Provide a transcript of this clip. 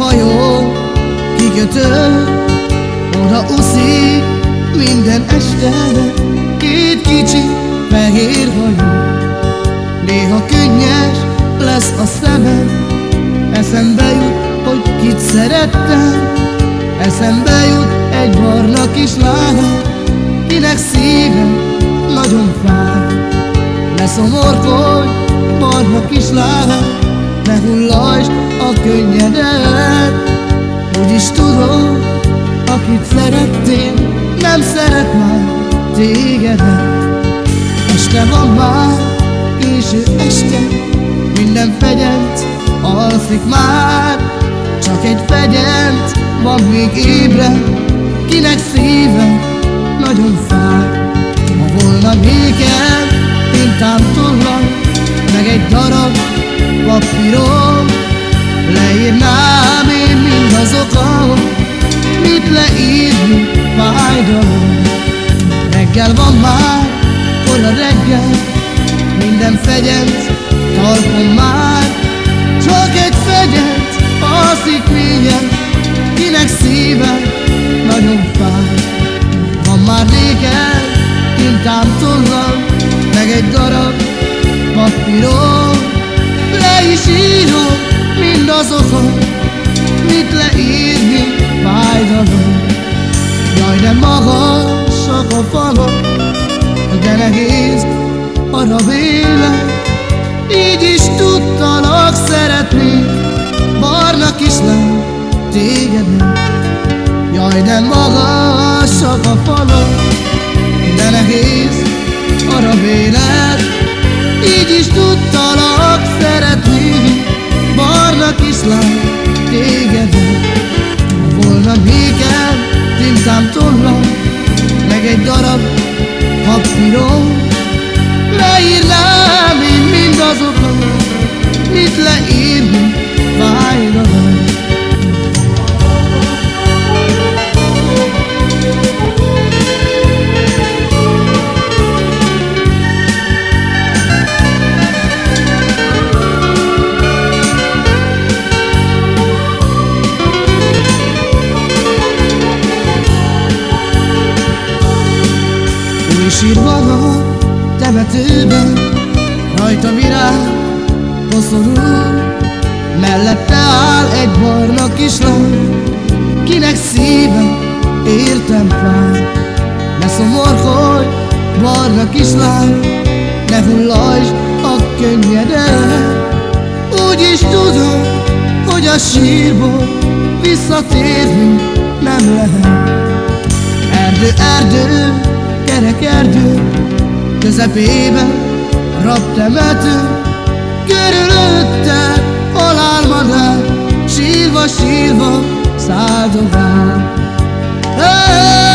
hajó kikötő, oda uszik minden este Két kicsi fehér hajó Néha könnyes lesz a szemem Eszembe jut, hogy kit szerettem. Eszembe jut egy barna kislány Kinek szívem nagyon fáj. Ne szomorkodj, barna kislány Ne hullasd a könnyedet. Úgyis tudom, akit szerettél Nem szeret már tégedet. Este van már, késő este Minden fegyent alszik már. Csak egy fegyent van még ébre Kinek szíve nagyon fáj. Ha volna nékem tintám tollam Reggel van már, kora reggel Minden fegyent talpon már. Csak egy fegyent alszik mélyen Kinek szíve nagyon fáj. Van már nékem tintám tollam Meg egy darab papírom Le is írom mindazokat Mit leírni fájdalom Jaj, de magasak a falak De nehéz arra véle Így is tudtalak szeretni Barna kislány, téged nem. Jaj, de magasak papírom Leírnám én mindazokat Mit leírni sír van a temetőben Rajta virág koszorú Mellette áll egy barna kislány Kinek szíve értem fáj. Ne szomorkodj, barna kislány Ne hullasd a könnyedet. Úgy is tudom, hogy a sírból Visszatérni nem lehet. Erdő, erdő Közepében rabtemető Körülötte halálmadár Sírva, sírva száldogál hey!